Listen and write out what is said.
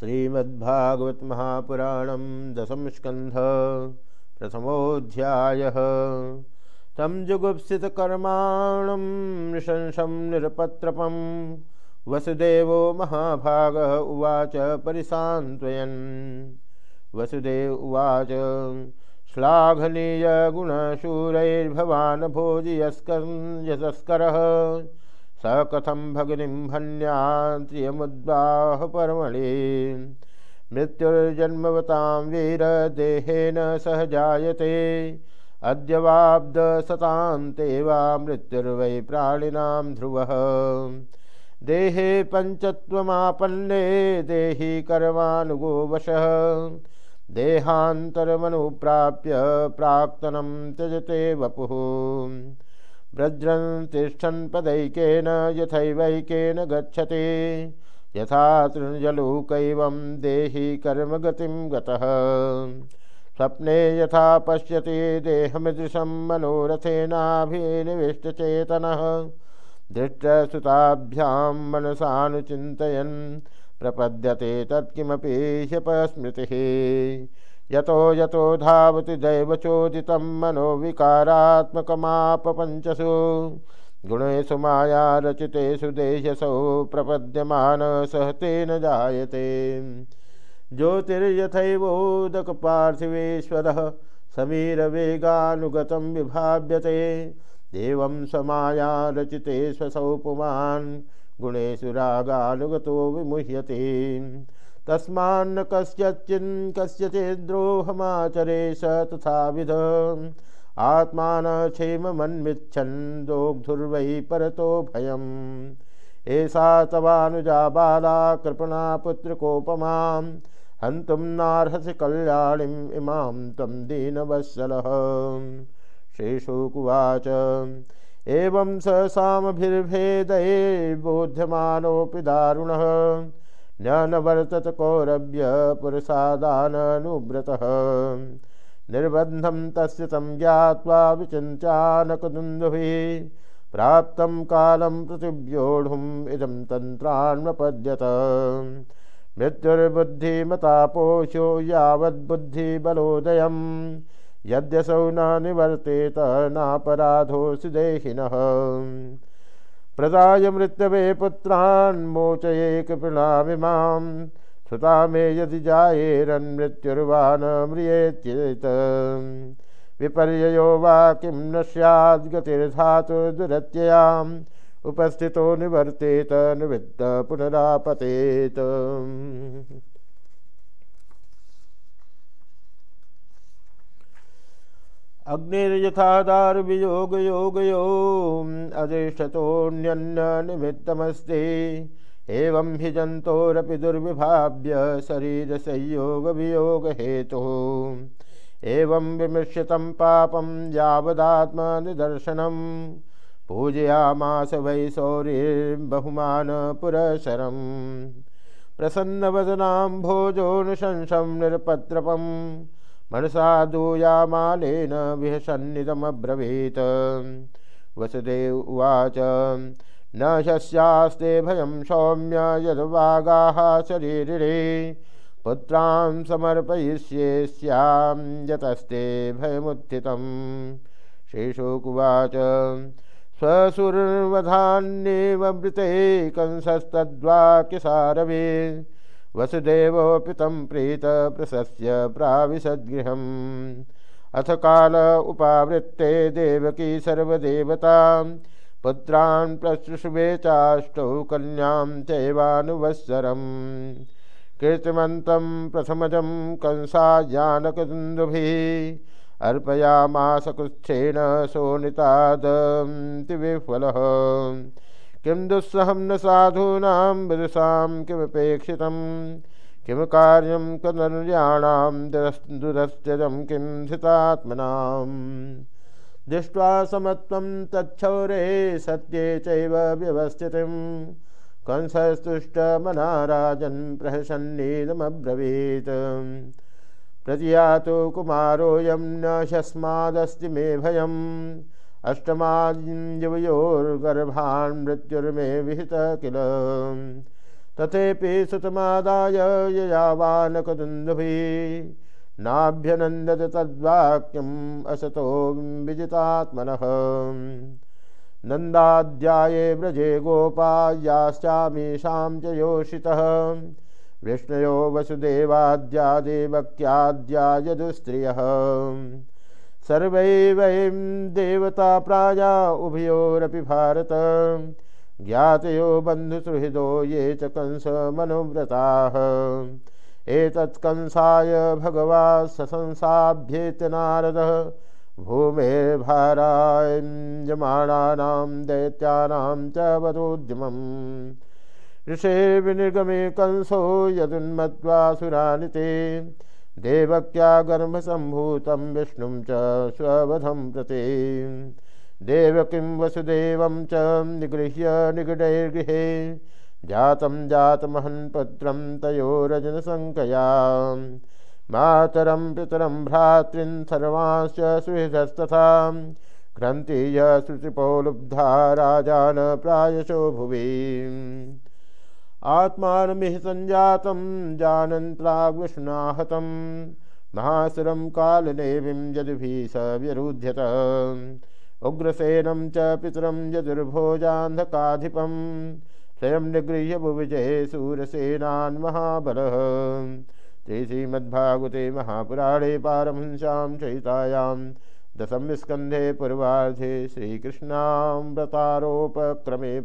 श्रीमद्भागवत महापुराणम दशम स्कंध, प्रथमोध्याय। तम जुगुप्सित कर्माणम नृशंसम निरपत्रपम वसुदेव महाभाग उवाच परिसान्त्वयन्। वसुदेव उवाच श्लाघनीय गुणशूरैर्भवान् भोजियस्करः स कथम भगिनीं हन्यात्रियमुद्वाह पर्वणि मृत्युर्जन्मवतां वीरदेहेन सह जायते। अद्यवाब्दशतान्ते वा मृत्युर्वै प्राणिनां ध्रुवः। देहे पञ्चत्वमापन्ने, देहि कर्मानुगो वशः देहान्तरमनुप्राप्य त्यजते वपुः। व्रज्रन् तिष्ठन् पदैकेन यथैवैकेन गच्छति। यथा तृणजलूकैवं देहि कर्मगतिं गतः। स्वप्ने यथा पश्यति देहमिदृशं मनोरथेनाभिनिविष्टचेतनः। दृष्टसुताभ्यां मनसानुचिन्तयन् प्रपद्यते तत्किमपि ह्यपस्मृतिः। यतो यतो धावति दैवचोदितं मनोविकारात्मकमापपञ्चसु गुणेषु माया रचितेषु देशसौ प्रपद्यमान सह तेन जायते। ज्योतिर्यथैवोदकपार्थिवेश्वरः समीरवेगानुगतं विभाव्यते। एवं समाया रचितेष्वसौ पुमान्, गुणेषु रागानुगतो विमुह्यते। तस्मान्न कस्यचिन् कस्यचिद्रोहमाचरे स तथाविध आत्मान क्षेममन्मिच्छन् दोग्धुर्वै परतो भयम्। एषा तवानुजा बाला कृपणा पुत्रकोपमां हन्तुं नार्हसि कल्याणिम् इमां त्वं दीनवत्सलः। श्रीशुकुवाच एवं स सामभिर्भेदये बोध्यमानोऽपि दारुणः। न वर्तत कौरव्य पुरुषादानुव्रतः निर्बन्धं तस्य तं ज्ञात्वा विचिन्त्यानकदुन्दुभिः प्राप्तं कालं प्रतिव्योढुम् इदं तन्त्रान्वपद्यत। मृत्युर्बुद्धिमतापोषो यावद्बुद्धिबलोदयं यद्यसौ न निवर्तेत नापराधोऽसि देहिनः। प्रदाय मृत्यवे पुत्रान् मोचये कृपणामिमां श्रुता मे यदि जायेरन्मृत्युर्वा न म्रियेत्येत। विपर्ययो वा किं न स्याद्गतिर्धातुर्दुरत्ययाम् उपस्थितो निवर्तेत निवृत्त पुनरापतेत। अग्निर्यथा दारुवियोगयोगयो अदृष्टतोऽन्यन्न निमित्तमस्ति एवं हि जन्तोरपि दुर्विभाव्य शरीरसंयोगवियोगहेतुः। एवं विमृश्यतं पापं यावदात्मनिदर्शनं पूजयामास वै शौर्यैर्बहुमानपुरशरम् प्रसन्नवदनां भोजोनुशंसं निरपत्रपम् मनसा दूयामालेन विहसन्निदमब्रवीत् वसुदेव उवाच, न शस्यास्ते भयं सौम्य यद्वागाः शरीरिणे, पुत्रां समर्पयिष्ये स्यां यतस्ते भयमुत्थितं। शेषोकुवाच स्वसुरवधान्येव मृते कंसस्तद्वाक्यसारवे वसुदेवोऽपि तं प्रीत प्रशस्य प्राविशद्गृहम् अथ काल उपावृत्ते देवकी सर्वदेवतां। पुत्रान् प्रसृषुवे चाष्टौ कन्यां चैवानुवत्सरम्। कीर्तिमन्तं प्रथमजं कंसायानकदुन्दुभिः अर्पयामासकुच्छेन सोनितादन्तिविह्वलः किं दुस्सहं न साधूनां विदुषां किमपेक्षितं? किं कार्यं कदर्याणां दुरस्त्यजं किं धितात्मनां दृष्ट्वा समत्वं तच्छौरे सत्ये चैव व्यवस्थितिं। कंसस्तुष्टमना राजन् प्रहसन्नीदमब्रवीत्। प्रतियातु कुमारोऽयं न शस्मादस्ति मे भयम्। अष्टमायुवयोर्गर्भान् मृत्युर्मे विहित किल। तथेपि सुतमादाय ययावानकदुन्दुभि नाभ्यनन्दत तद्वाक्यम् असतो विजितात्मनः। नन्दाध्याये व्रजे गोपायाश्चामीषां च योषितः। विष्णयो वसुदेवाद्यादेवक्याद्या यदुस्त्रियः सर्वै देवता प्राया उभयोरपि भारत। ज्ञातयो बन्धुसुहृदो ये च कंसमनुव्रताः। एतत्कंसाय भगवा सशंसाभ्येत नारदः। भूमेर्भारायमाणानां दैत्यानां च वदोद्यमम्। ऋषे विनिर्गमे कंसो यदुन्मत्वासुरानि ते देवक्या गर्भसम्भूतं विष्णुं च स्ववधं प्रति। देवकीं वसुदेवं च निगृह्य निगडैर्गृहे जातं जातमहन्पुत्रं तयोरजनसङ्कया। मातरं, पितरं, भ्रातॄन् सर्वांश्च सुहृदस्तथा। ग्रन्थीय श्रुतिपौलुब्धा राजान प्रायशो भुवि। आत्मानमिह सञ्जातं जानन्त्राग्विष्णाहतं महासुरं कालनेविं यदुभिः स व्यरुध्यत उग्रसेनं च पितरं यदुर्भोजान्धकाधिपं। स्वयं निगृह्य भुविजये सूरसेनान् महाबलः। श्रीमद्भागवते महापुराणे पारमहंस्यां चयितायां दशम स्कंधे पूर्वाधे श्रीकृष्णामृतारोपक्रमे